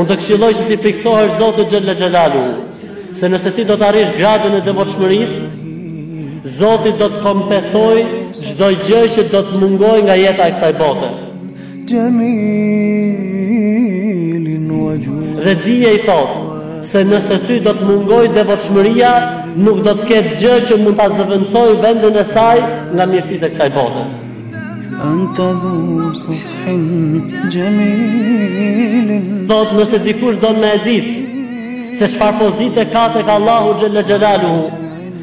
Unë të këshilloj që t'i frikësohesh Zotit xhelle xhelaluhu, se nëse ti do të arrish gradën e devotshmërisë, Zoti do të kompensojë çdo gjë që do të mungojë nga jeta e kësaj bote. Dhe dije, i thotë, se nëse ty do të mungojë devotshmëria, nuk do të ketë gjë që mund ta zëvendësojë vendin e saj nga mirësitë e kësaj bote. Thotë, nëse dikush don me e ditë, se çfarë pozite ka tek Allahu xhelle xhelaluhu,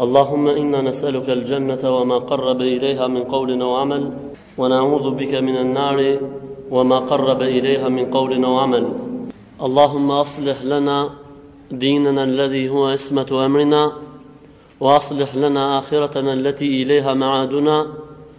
اللهم إنا نسألك الجنة وما قرب إليها من قول وعمل ونعوذ بك من النار وما قرب إليها من قول وعمل اللهم أصلح لنا ديننا الذي هو اسمة أمرنا وأصلح لنا آخرتنا التي إليها معادنا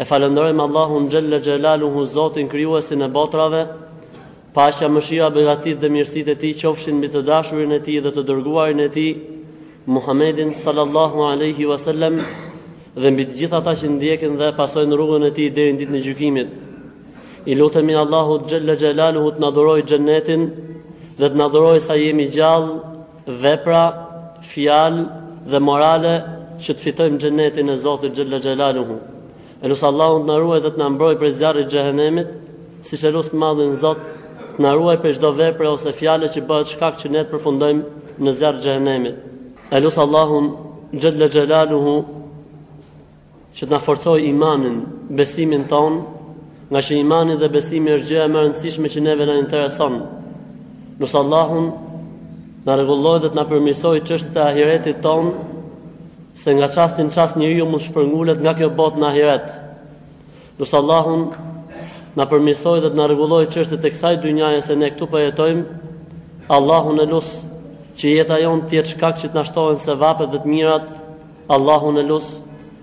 E falënderojmë Allahun xhelle xhelaluhu Zotin krijuesin e botrave, paqja, mëshira, begatitë dhe mirësitë e Tij qofshin mbi të dashurin e Tij dhe të dërguarin e Tij, Muhammedin sallallahu alejhi wa sellem, dhe mbi të gjithë ata që ndjekin dhe pasojnë rrugën e Tij deri në ditën e gjykimit. I lutemi Allahut xhelle xhelaluhu të na dhurojë xhennetin dhe të na dhurojë sa jemi gjallë vepra, fjalë dhe morale që të fitojmë xhenetin e Zotit xhella xhelaluhu. E lus Allahun të na ruaj dhe të na mbrojë prej zjarrit të xhehenemit, siç e lus të madhin Zot të na ruaj prej çdo vepre ose fjale që bëhet shkak që ne të përfundojmë në zjarr të xhehenemit. E lus Allahun xhella xhelaluhu që të na forcojë imanin, besimin tonë, ngaqë imani dhe besimi është gjëja më e rëndësishme që neve na intereson. Lus Allahun të na rregullojë dhe të na përmirësojë çështjet e ahiretit tonë, se nga çasti në çast njeriu mund të shpërngulet nga kjo botë në ahiret. Lus Allahun të na përmirësojë dhe të na rregullojë çështjet e kësaj dynjaje se ne këtu po jetojmë. Allahun e lus që jeta jonë të jetë shkak që të na shtohen sevapet dhe të mirat. Allahun e lus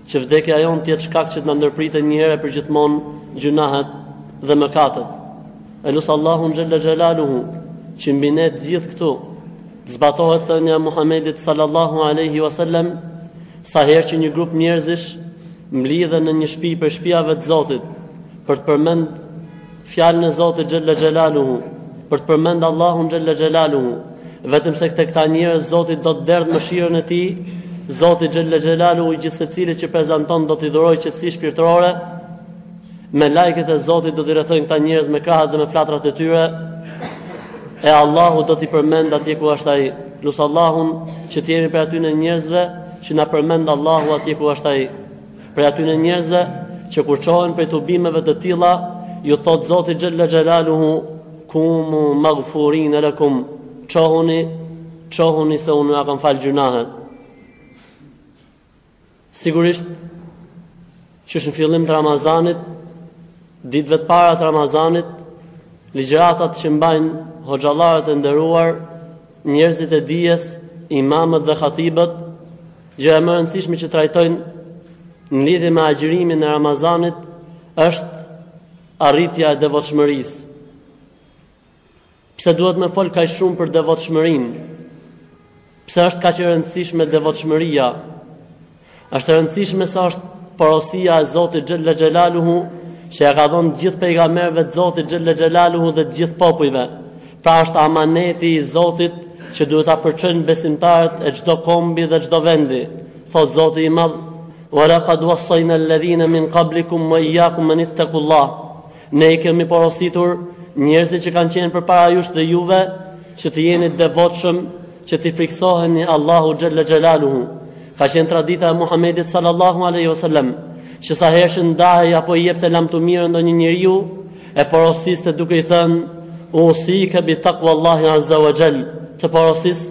që vdekja jonë të jetë shkak që të na ndërpriten një herë e përgjithmonë gjynahet dhe mëkatet. E lus Allahun xhalla xhelaluhu që mbi ne të gjithë këtu të zbatohet thënia e Muhamedit sallallahu alaihi wasallam sa herë që një grup njerëzish mblidhen në një shpi prej shpijave të Zotit për të përmend Fjalën e Zotit xhella xhelaluhu, për të përmend Allahun xhella xhelaluhu, vetëm se te këta njerëz Zoti do të derdh mëshirën e Tij, Zoti xhella xhelaluhu gjithsecilit që prezanton do t'i dhurojë qetësi shpirtërore, melajket e Zotit do t'i rrethojnë këta njerëz me krahat dhe me flatrat e tyre, e Allahu do t'i përmend atje ku asht ai. Lus Allahun që të jemi prej atyre njerëzve që na përmend Allahu atje ku asht ai. Prej atyne njerëzve, që kur çohen prej tubimeve të tilla, ju thotë Zoti xhella xhelaluhu, Kumu maghfurine lakum, çohuni, çohuni se unë jau kam falë gjynahet. Sigurisht, qysh në fillim të Ramazanit, ditëve të para të Ramazanit, ligjëratat që mbajnë hoxhallarët e nderuar Njerëzit e dijes, imamët dhe hatibët, gjëja më e rëndësishme që trajtojnë në lidhje me agjërimin e Ramazanit është arritja e devotshmërisë. Pse duhet me fol kaq shumë për devotshmërinë? Pse është kaq e rëndësishme devotshmëria? Është e rëndësishme se është porosia e Zotit xhelle xhelaluhu që ia ka dhon të gjithë pejgamberëve të Zotit xhelle xhelaluhu dhe të gjithë popujve. Pra është amaneti i Zotit që duhet ta përçojnë besimtarët e çdo kombi dhe çdo vendi. Thotë Zoti i Madh: "Wa laqad wassayna lladhina min qablikum wa iyyakum an ittaqullah." Ne i kemi porositur njerëzit që kanë qenë përpara jush dhe juve që të jeni të devotshëm, që t'i frikësoheni Allahut xhelle xhelaluhu. Ka qenë tradita e Muhamedit sallallahu alejhi ve sellem që sa herë që ndahej apo i jepte lamtumirën ndonjë njeriu, e porosiste duke i thënë, Usike bi takwallahi azza wa jall, të porosis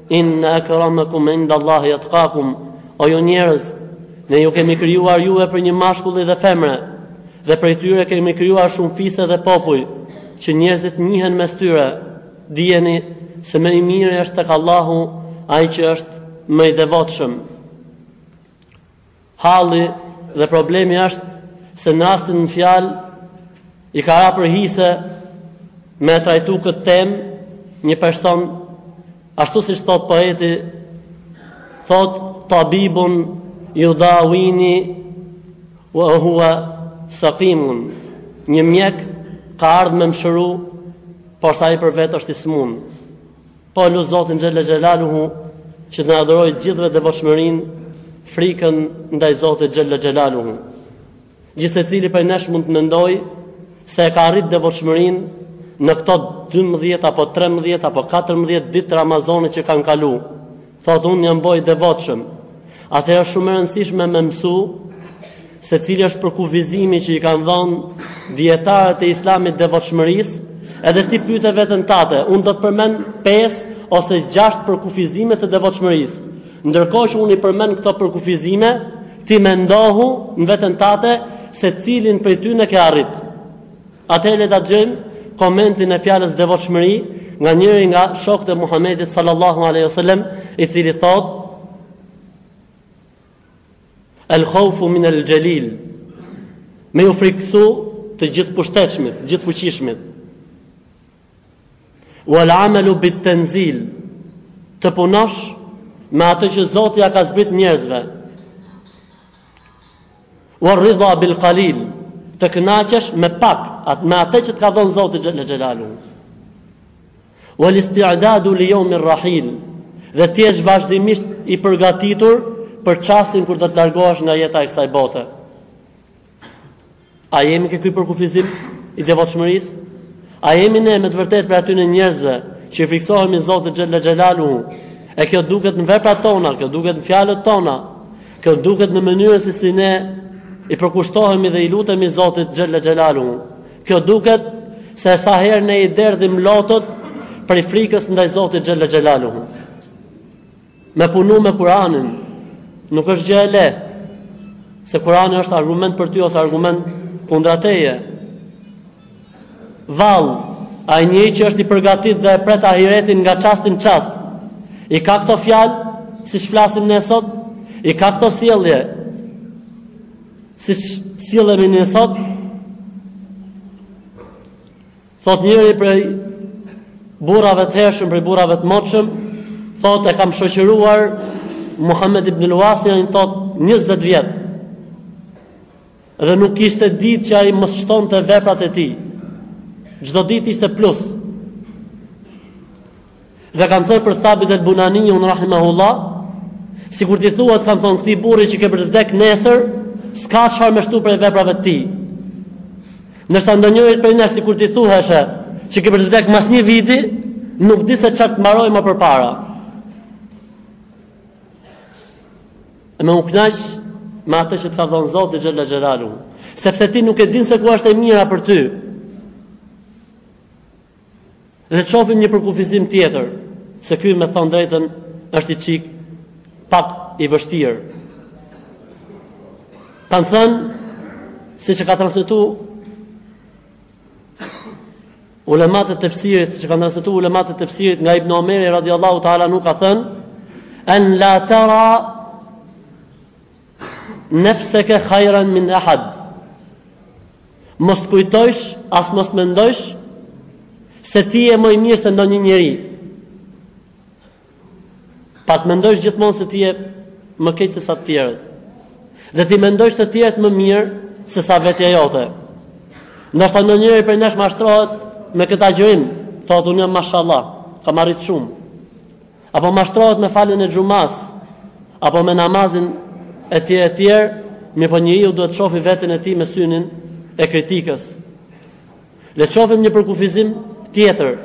Inna akramakum inda Allahi atqakum, O ju njerëz, ne ju kemi krijuar juve prej një mashkulli dhe femre, dhe prej tyre kemi krijuar shumë fise dhe popuj, që njerëzit njihen mes tyre, dijeni se më i miri është tek Allahu ai që është më i devotshëm. Halli dhe problemi është se në rastin në fjalë i ka ra për hise me e trajtu këtë temë një person ashtu siç thot poeti thot tabibun judawini ue hua sakimun një mjek ka ardhë me m'shëru por sa i për vetë është i smunë. Po e lus Zotin xhelle xhelaluhu që të na dhurojë të gjithëve devotshmërinë, frikën ndaj Zotit xhelle xhelaluhu. Gjithsecili prej nesh mund të mendojë se e ka arrit devotshmërinë në këto dymbëdhjetë apo trembëdhjetë apo katërmbëdhjetë ditë të Ramazanit që kanë kalu. Thotë unë jam bo i devotshëm. Atëherë është shumë e rëndësishme me mësu se cili është përkufizimi që i kanë dhonë dijetarët e islamit devotshmërisë, edhe ti pyte veten tate. Unë do të përmend 5 ose 6 përkufizime të devotshmërisë. Ndërkohë që unë i përmend këto përkufizime, ti mendohu në veten tate se cilin prej tyne e ke arrit. Atëherë le ta dëgjojmë komentin e fjalës devotshmëri nga njëri nga shokët e Muhamedit sallallahu alejhi ue selem, i cili thotë El khawfu min el jalil. Me ju frikësu të Gjithëpushtetshmit, Gjithëfuqishmit. Wal amalu bit tanzil. Të punosh me atë që Zoti ja ka zbrit njerëzve. Wa ridha bil qalil, të kënaqesh me pak, atë me atë që të ka dhënë Zoti xhel xhelaluhu. Wal isti'dadu li yawm ar-rahil, dhe të jesh vazhdimisht i përgatitur për çastin kur do të largohesh nga jeta e kësaj bote. A jemi ke ky përkufizim i devotshmërisë? A jemi ne me të vërtetë prej atyne njerëzve që i frikësohemi Zotit xhella xhelaluhu? E kjo duket në veprat tona, kjo duket në fjalët tona, kjo duket në mënyrën se si ne i përkushtohemi dhe i lutemi Zotit xhella xhelaluhu. Kjo duket se sa herë ne i derdhim lotët prej frikës ndaj Zotit xhella xhelaluhu. Me punu me Kur'anin nuk është gjë e lehtë, se Kur'ani është argument për ty ose argument kundra teje. Vallë, ai njeri që është i përgatit dhe e pret ahiretin nga çastin në çast, i ka këto fjalë, siç flasim ne sot, i ka këto sjellje, siç sillemi ne sot, Thotë njëri prej burrave të hershëm, prej burrave të motshëm, thotë e kam shoqëruar Muhammed ibn el-Uasi, ai thotë 20 vjet. Dhe nuk kishte ditë që ai mos shtonte veprat e tij. Çdo ditë ishte plus. Dhe kanë thënë për Thabit el Bunaniun rahimehullah, sikur t'i thuhet kanë thonë këtij burri që ke për të vdek nesër, s'ka çfarë me shtu prej veprave të tij. Ndërsa ndonjërit prej nesh sikur t'i thuheshe që ke për të vdek mas një viti, nuk di se çfarë të mbaroj më përpara. E me u kënaq me atë që të ka dhënë Zoti xhella xhelaluhu, sepse ti nuk e din se ku është e mira për ty. Le të shohim një përkufizim tjetër, se ky me thënë drejtën është i çik pak i vështirë. Kanë thënë, siç e ka transmetu ulemat e tefsirit, siç e ka transmetu ulemat e tefsirit nga Ibn Omeri radiallahu ta'ala anhu ka thënë, en la tera Nefseke khajran min ahad. Mos të kujtojsh, as mos të mendojsh se ti je më i mirë se ndonjë njeri. Po të mendojsh gjithmonë se ti je më keq se sa të tjerët. Dhe t'i mendojsh të tjerët më mirë se sa vetja jote. Ndoshta ndonjëri prej nesh mashtrohet me këtë agjërim, thotë unë mashallah, kam arrit shumë. apo mashtrohet me faljen e xhumas, apo me namazin e tjerë e tjerë, mirëpo njeriu duhet të shofi veten e tij me synin e kritikës. Le të shofim një përkufizim tjetër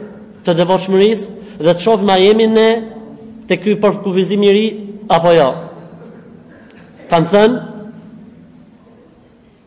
të devotshmërisë dhe të shofim a jemi ne te ky përkufizim i ri apo jo. Kanë thënë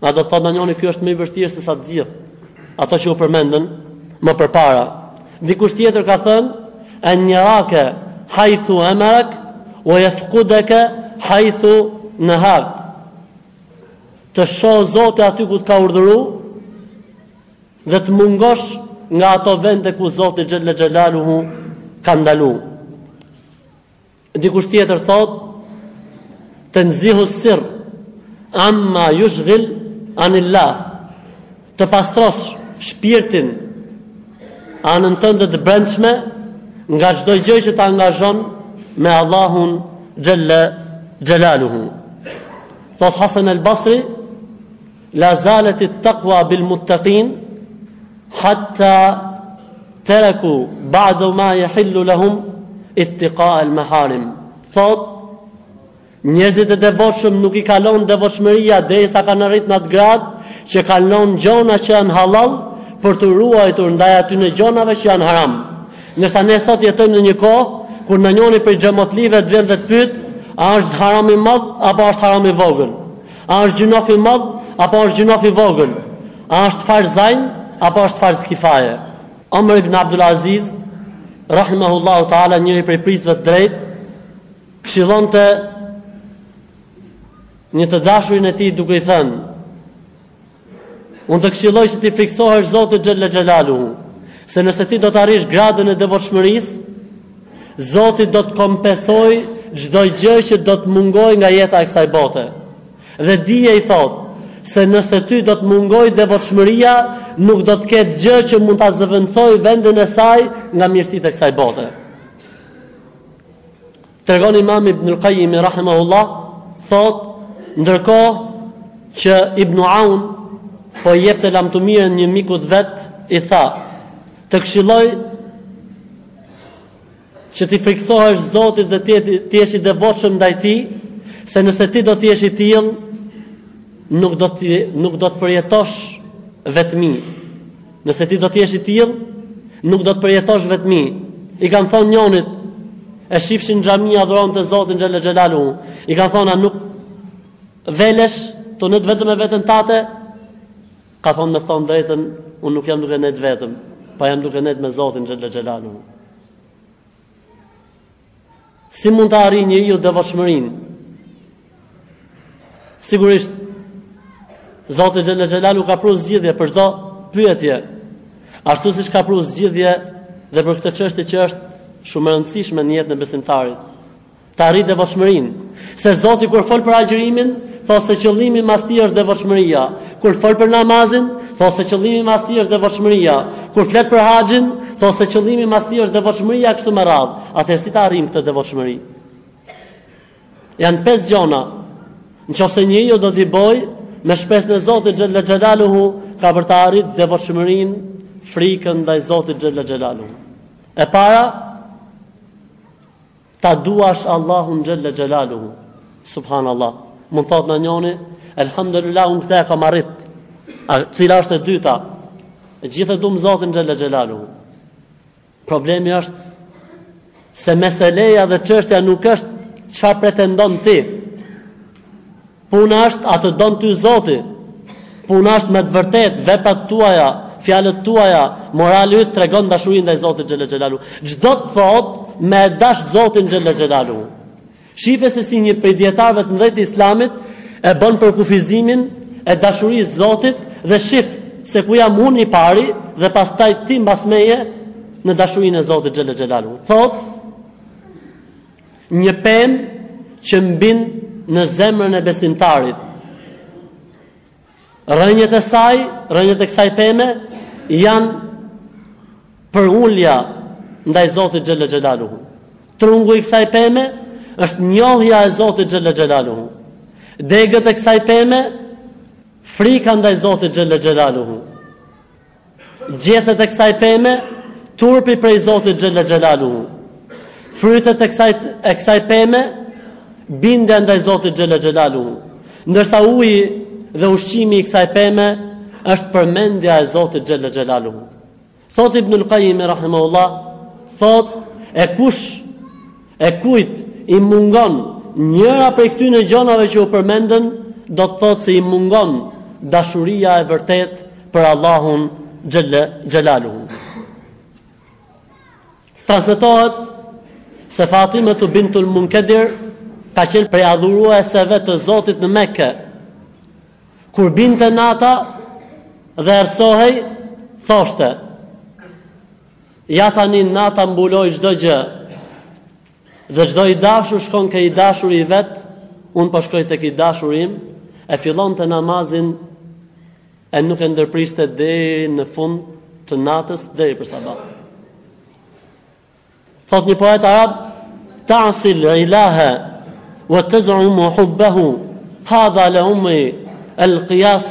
A do të thotë ndonjëri ky është më i vështirë se sa të gjithë ato që u përmendën më përpara. Dikush tjetër ka thënë an yaraka haythu amarak wa yafqudaka haythu nahak. Të shoh Zoti aty ku të ka urdhëruar dhe të mungosh nga ato vende ku Zoti xhelle xhelaluhu ka ndaluar. Dikush tjetër thotë, Tenzihu s-sirr amma yushghil anil-lah, Të pastrosh shpirtin, anën tënde të brendshme, nga çdo gjë që të angazhon me Allahun xhelle xhelaluhu. Thotë Hasan el-Basri, La zaletit takwa bil muttakin hatta teraku ba'du ma yahillu lahum ittiqa al maharim. Thotë njerëzit e devotshëm nuk i kalon devotshmëria derisa kanë arrit në atë gradë që kanë lënë gjona që janë hallall për t'u ruajtur ndaj atyne gjonave që janë haram. Ndërsa ne sot jetojmë në një kohë, kur nanjoni prej xhematlive të vjen dhe të pyt, a është haram i madh, apo është haram i vogël. A është gjynaf i madh apo është gjynaf i vogël? A është farz ajn apo është farz kifaje? Omar ibn Abdul Aziz, rahimehullahu ta'ala, njëri prej prijësve të drejtë, këshillonte një të dashurin e tij duke i thënë, Unë të këshilloj që t'i frikësohesh Zotit xhelle xhelaluhu, se nëse ti do të arrish gradën e devotshmërisë, Zoti do të kompensojë çdo gjë që do të mungojë nga jeta e kësaj bote. Dhe dije i thotë, se nëse ty do të mungojë devotshmëria, nuk do të ketë gjë që mund ta zëvendësojë vendin e saj nga mirësitë e kësaj bote. Tregon Imam Ibnul Qayyimi rahimahullah, thotë, ndërkohë që Ibn Aun po i jepte lamtumirën një miku të vet, i tha: Të këshilloj që t'i frikësohesh Zotit dhe të jesh i devotshëm ndaj tij, se nëse ti do të jesh i tillë, nuk do të nuk do të përjetosh vetmi. Nëse ti do të jesh i tillë, nuk do të përjetosh vetmi. I kanë thonë njonit, e shifshin në xhami adhuronte Zotin Xhelle Xhelalu. I kanë thonë, a nuk velesh tu nejt vetëm me veten tate? Ka thonë me thonë drejtën, unë nuk jam duke nejt vetëm, pa po jam duke nejt me Zotin Xhelle Xhelalu. Si mund ta arrijë njeriu devotshmërinë? Sigurisht Zoti Xhella Xhelalu ka pru zgjidhje për çdo pyetje, ashtu siç ka pru zgjidhje dhe për këtë çështje që është shumë e rëndësishme në jetën e besimtarit. Ta arrijë devotshmërinë, se Zoti kur fol për agjërimin, Thotë se qëllimi mas tij është devotshmëria. Kur fol për namazin, thotë se qëllimi mas tij është devotshmëria. Kur flet për haxhin, thotë se qëllimi mas tij është devotshmëria e kështu me radhë. Atëherë si ta arrijmë këtë devotshmëri? Janë pesë gjona. Në qofë se njeriu do t'i boj, me shpresën e Zotit Xhelle Xhelaluhu, ka për ta arrit devotshmërinë, frikën ndaj Zotit Xhelle Xhelaluhu. E para, Ta duash Allahun xhelle xhelaluhu. Subhanallah. Mund thotë nanjoni, Elhamdulillah, unë këto e kam arrit. A, cila është e dyta? Të gjithë e dumë Zotin Xhelle Xhelalu. Problemi është se meseleja dhe çështja nuk është ça pretendon ti. Puna është a të don ty Zoti. Puna është me të vërtetë, veprat tuaja, fjalët tuaja, morali yt tregon dashuri ndaj Zotit xhelle xhelaluhu. Ç'do të thotë me e dash Zotin xhelle xhelaluhu. Shife se si një prej dijetarëve të mdhej të Islamit e bën përkufizimin e dashurisë së Zotit dhe shif se ku jam unë i pari dhe pastaj ti mbas meje në dashurinë e Zotit xhelle xhelaluhu. Thotë Një pemë që mbin në zemrën e besimtarit. Rrënjët e saj, rrënjët e kësaj peme, janë përulja ndaj Zotit Xhelle Xhelaluhu. Trungu i kësaj peme është njohja e Zotit Xhelle Xhelaluhu. Degët e kësaj peme, frika ndaj Zotit Xhelle Xhelaluhu. Gjethet e kësaj peme, turpi prej Zotit Xhella Xhelaluhu. Frytet e kësaj e kësaj peme, bindja ndaj Zotit Xhella Xhelaluhu. Ndërsa uji dhe ushqimi i kësaj peme është përmendja e Zotit Xhella Xhelaluhu. Thotë Ibnul Qayyim rahimahullah, thotë e kush E kujt i mungon njëra prej këtyne gjanave që u përmendën, do të thotë se i mungon dashuria e vërtetë për Allahun xhelle xhelaluhu. Transmetohet se Fatimetu bintul Munkedir ka qenë prej adhurueseve të Zotit në Mekë. Kur binte nata dhe errsohej, thoshte: Ja tani nata mbuloi çdo gjë dhe çdo i dashur shkon ke i dashuri i vet, unë po shkoj tek i dashuri im, e fillonte namazin e nuk e ndërpriste deri në fund të natës deri për sabah. Thotë një poet arab, ta'sil ilaha wa taz'umu hubbahu hadha la'amri al-qiyas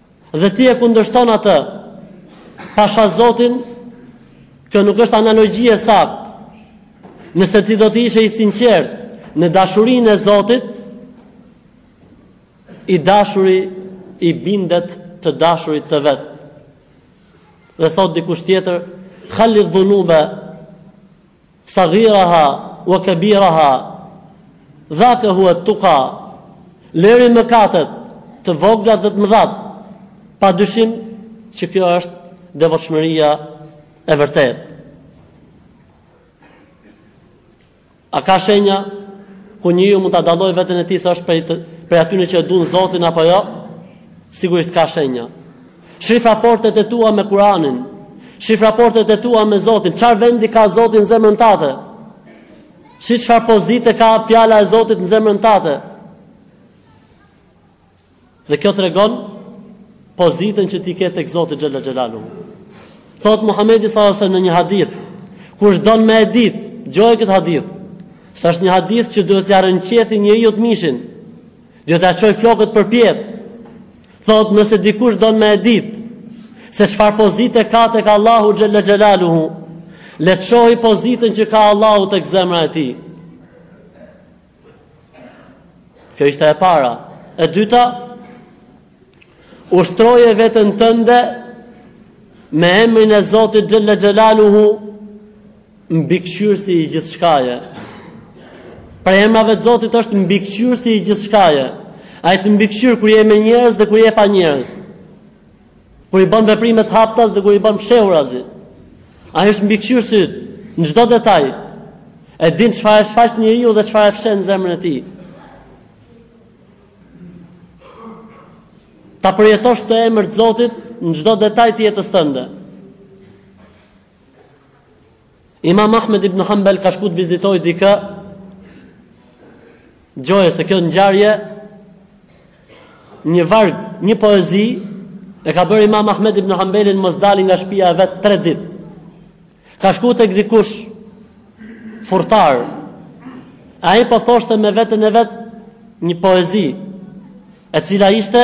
Dhe ti e kundërshton atë. Pasha Zotin, kjo nuk është analogi e saktë. Nëse ti do të ishe i sinqert në dashurinë e Zotit, i dashuri i bindet të dashurit të vet. Dhe thotë dikush tjetër, "Khallidh-dhunuba Saghiraha wa kabiraha dhaka huwa at-tuqa Lëri mëkatet, të voglat dhe të mëdhat. Padyshim që kjo është devotshmëria e vërtetë. A ka shenja ku njeriu mund ta dallojë veten e tij se është prej prej atyre që e dun Zotin apo jo? Sigurisht ka shenja. Shif raportet e tua me Kuranin. Shif raportet e tua me Zotin. Çfarë vendi ka Zoti në zemrën tate? Si çfarë pozite ka fjala e Zotit në zemrën tate? Dhe kjo tregon pozitën që ti ke tek Zoti xhelle xhelaluhu. Thotë Muhammedi s.a.s. në një hadith, kush don me e ditë, ngjoje këtë hadith, se është një hadith që duhet t'ia rrënqethi njeriut mishin, Duhet t'ia çojë flokët përpjetë. Thotë nëse dikush don me e ditë se çfarë pozite ka tek Allahu xhelle xhelaluhu, le të shohi pozitën që ka Allahu tek zemra e tij. Kjo ishte e para. E dyta, ushtroje veten tënde me emrin e Zotit xhelle xhelaluhu Mbikëqyrësi i gjithçkaje. Prej emrave të Zotit është Mbikëqyrësi i gjithçkaje. Ai të mbikëqyr kur je me njerëz dhe kur je pa njerëz. Kur i ban veprimet haptas dhe kur i ban fshehurazi. Ai është mbikëqyrësi në çdo detaj. E din çfarë shfaq njeriu dhe çfarë fsheh n'zemrën e tij. Ta përjetosh këtë emër të Zotit në çdo detaj të jetës tënde. Imam Ahmed ibn Hanbal ka shku të vizitojë dikë gjoje se kjo ngjarje një varg, një poezi e ka bërë Imam Ahmed ibn Hanbalin mos dali nga shpia e vet 3 ditë. Ka shku tek dikush furrtar. Ai po thoshte me veten e vet një poezi e cila ishte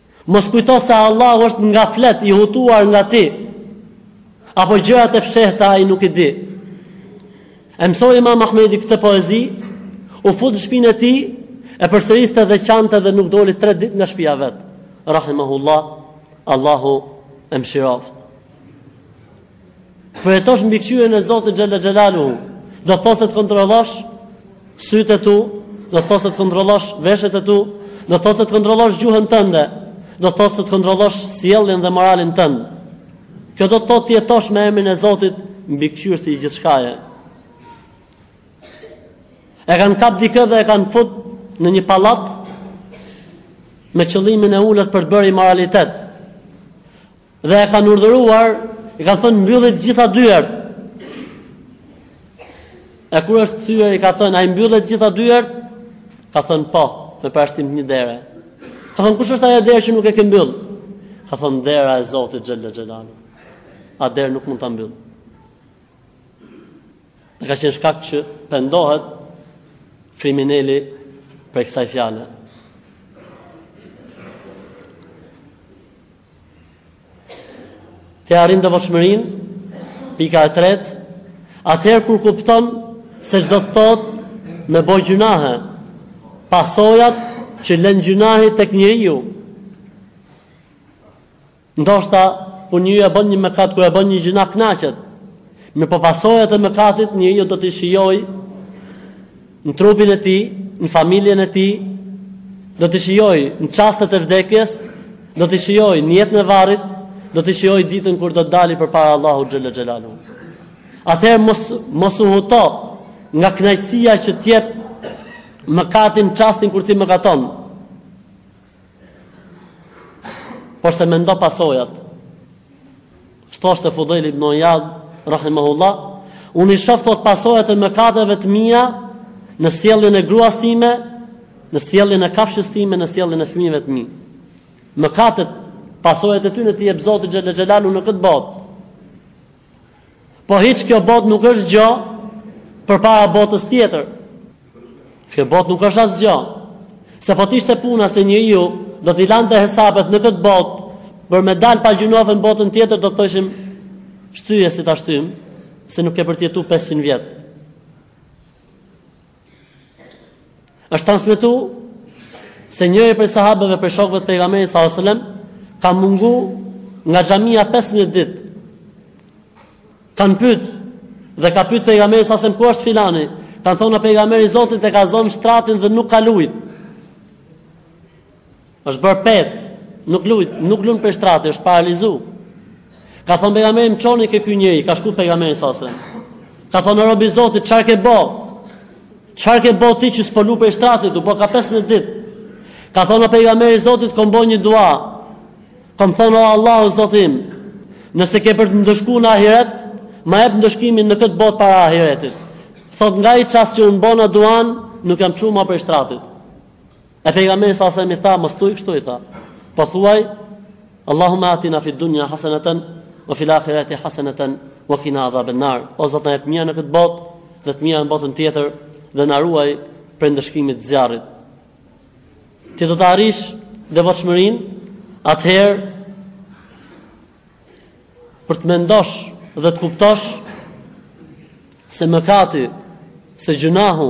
Mos kujto se Allahu është në gaflet i hutuar nga ti, apo gjërat e fshehta ai nuk i di. E mësoi Imam Ahmedi këtë poezi, u fut në shpinë e tij, e përsëriste dhe qante dhe nuk doli tre ditë nga shpia vet. Rahimahullah, Allahu e mëshiroftë. Përjetosh mbikëqyrjen e Zotit Xhelle Xhelaluhu, do të thotë se të kontrollosh sytë e tu, do të thotë se të kontrollosh veshët e tu, do të thotë se të kontrollosh gjuhën tënde, do të thotë se të kontrollosh sjelljen dhe moralin tënd. Kjo do të thotë të jetosh me emrin e Zotit mbikëqyrësi i gjithçkaje. E kanë kap dikë dhe e kanë fut në një pallat me qëllimin e ulët për të bërë imoralitet. Dhe e kanë urdhëruar, i kanë thënë mbylli të gjitha dyert. E kur është kthyer i ka thënë a i mbylle të gjitha dyert? Ka thënë po, me përjashtim të një dere. Ka thënë kush është ajo derë që nuk e ke mbyll? Ka thënë dera e Zotit Xhelle Xhelaluhu. A derë nuk mund ta mbyll. Dhe ka qenë shkak që pendohet krimineli prej kësaj fjale. Ti arrin devotshmërinë, pika e tretë, atëherë kur kupton se ç'do të thotë me bo gjynahe, pasojat që lën gjynahi tek njeriu. Ndoshta kur njeriu e bën një mëkat, kur e bën një gjynah kënaqet. Me po pasojat e mëkatit njeriu do t'i shijojë Në trupin e tij, në familjen e tij, do t'i shijojë në çastet e vdekjes, do t'i shijojë në jetën e varrit, do t'i shijojë ditën kur do të dali përpara Allahut xhelle xhelaluhu. Atëherë mos mos u huto nga kënaqësia që të jep mëkati në çastin kur ti mëkaton. Porse mendo pasojat. Thoshte Fudejl ibn Ijad rahimahullah, unë i shoh thotë pasojat e mëkateve të mia në sjelljen e gruas time, në sjelljen e kafshës time, në sjelljen e fëmijëve të mi. Mëkatet pasojat e tyre t'i jep Zoti xhelle xhelaluhu në këtë botë. Po hiç kjo botë nuk është gjë përpara botës tjetër. Kjo botë nuk është asgjë. Se po të ishte puna se njeriu do t'i lante hesapet në këtë botë për me dal pa gjynofe n'botën tjetër do të thoshim shtyje si ta shtym se nuk ke për të jetu 500 vjet. Është transmetu se njëri prej sahabëve prej shokëve të pejgamberit sallallahu alajhi wasallam ka mungu nga xhamia 15 ditë. Kanë pyet dhe ka pyet pejgamberin sallallahu alajhi wasallam ku është filani? Kanë thonë pejgamber i Zotit e ka zonë shtrati dhe nuk ka lujt. Është bërë pet, nuk lut, nuk lun prej shtrati, është paralizu. Ka thënë pejgamberi më çoni ke ky njeri, ka shku pejgamberi sa sërën. Ka thënë o rob i zotit, çfarë ke bo? Çfarë ke bo ti që s'po lun prej shtratit, u bo ka 15 dit. Ka thënë pejgamber i zotit, kom bo një dua. Kom thënë o Allah o zoti im, nëse ke për t'më ndëshku në ahiret, ma ep ndëshkimin në këtë botë para ahiretit. Thot nga ai çast që unë bona duan, nuk jam çu ma prej shtratit. E pejgamberi sa selam i tha mos thuaj kështu i tha. Po thuaj Allahumma atina fi dunya hasanatan wa fil akhirati hasanatan wa qina adhaban nar. O Zot na jep të mira në këtë botë dhe të mira në botën tjetër dhe na ruaj prej ndëshkimit të zjarrit. Ti do ta arrish devotshmërinë atëherë kur të mendosh dhe të kuptosh se mëkati, se gjynahu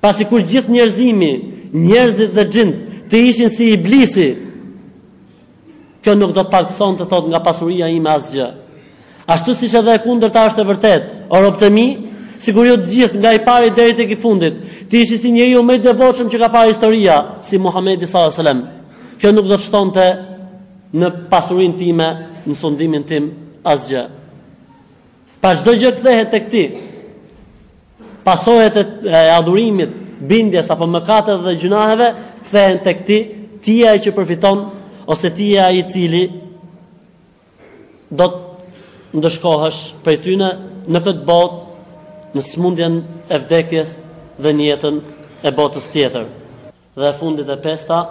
Pa sikur gjithë njerëzimi, njerëzit dhe xhindët, të ishin si Iblisi, kjo nuk do të pakësonte thotë nga pasuria ime asgjë. Ashtu siç edhe e kundërta është e vërtetë, o robët e mi, sikur ju të gjithë nga i pari deri tek i fundit, të ishin si njeriu më i devotshëm që ka parë historia, si Muhamedi sallallahu alajhi wasallam, kjo nuk do të shtonte në pasurinë time, në sundimin tim asgjë. Pa çdo gjë kthehet tek ti. Pasojat e adhurimit, bindjes apo mëkateve dhe gjynaheve kthehen tek ti, ti je ai që përfiton ose ti je ai i cili do të ndëshkohesh prej tyne në këtë botë, në sëmundjen e vdekjes dhe në jetën e botës tjetër. Dhe e fundit e pesta,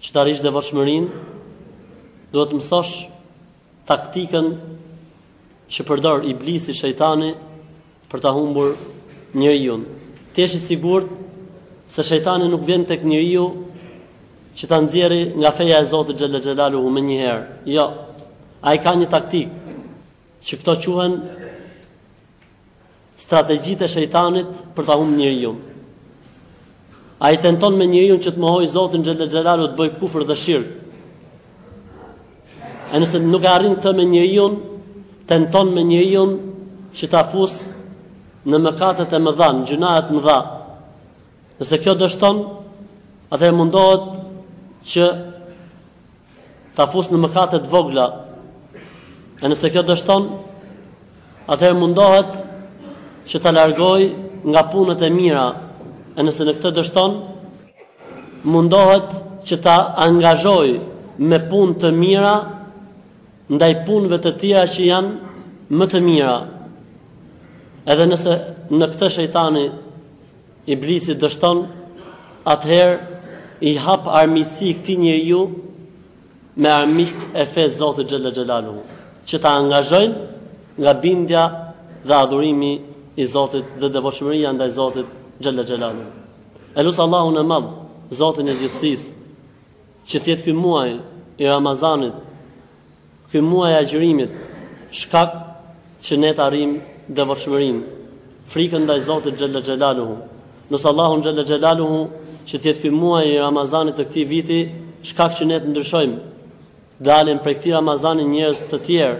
që ta arrish devotshmërinë, duhet të mësosh taktikën që përdor Iblisi shejtani për ta humbur njeriun. Të jesh i sigurt se shejtani nuk vjen tek njeriu që ta nxjerrë nga feja e Zotit xhalla xhelaluhu menjëherë. Jo. Ai ka një taktikë që këto quhen Strategjitë e shejtanit për ta humbë njeriun. Ai tenton me njeriun që të mohojë Zotin xhelle xhelaluhu të bëjë kufër dhe shirk. E nëse nuk e arrin këtë me njeriun, tenton me njeriun që ta fus në mëkatet e mëdha, në gjynahet mëdha. Nëse kjo dështon, atëherë mundohet që Ta fus në mëkate të vogla. E nëse kjo dështon, atëherë mundohet që ta largoj nga punët e mira. E nëse në këtë dështon, mundohet që ta angazhoj me punë të mira ndaj punëve të tjera që janë më të mira. Edhe nëse në këtë shejtani Iblisi dështon, atëherë i hap armiqësi këtij njeriu me armiqtë e fesë së Zotit xhella xhelaluhu, që ta angazhojnë nga bindja dhe adhurimi i Zotit dhe devotshmëria ndaj Zotit xhella xhelaluhu. E lus Allahun e Madh, Zotin e Gjithësisë, që të jetë ky muaj i Ramazanit Ky muaj i agjërimit, shkak që ne të arrijmë devotshmërinë, frikën ndaj Zotit xhelle xhelaluhu. Lus Allahun xhelle xhelaluhu që të jetë ky muaj i Ramazanit të këtij viti shkak që ne të ndryshojmë, të dalim prej këtij Ramazani njerëz të tjerë,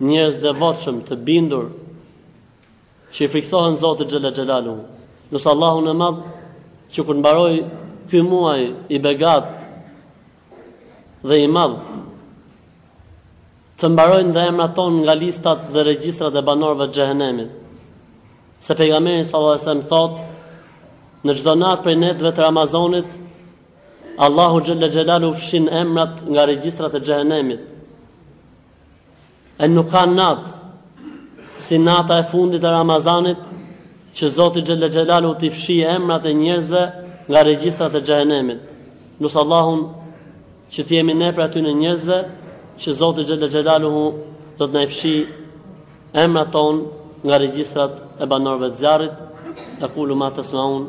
njerëz të devotshëm, të bindur, që i frikësohen Zotit xhelle xhelaluhu. Lus Allahun e Madh që kur të mbarojë ky muaj i begatë dhe i madh. Të mbarojnë dhe emrat tonë nga listat dhe regjistrat e banorëve të xhehenemit. Se pejgamberi sallallahu alajhi wasallam thotë, në çdo natë prej netëve të Ramazanit, Allahu xhelle xhelaluhu fshin emrat nga regjistrat e xhehenemit. E nuk ka natë si nata e fundit e Ramazanit që Zoti xhelle xhelaluhu t'i fshijë emrat e njerëzve nga regjistrat e xhehenemit. Lus Allahun që të jemi ne prej atyre njerëzve që Zoti xhelle xhelaluhu do të na i fshijë emrat tonë nga regjistrat e banorëve të zjarrit. Aqulu ma tasmaun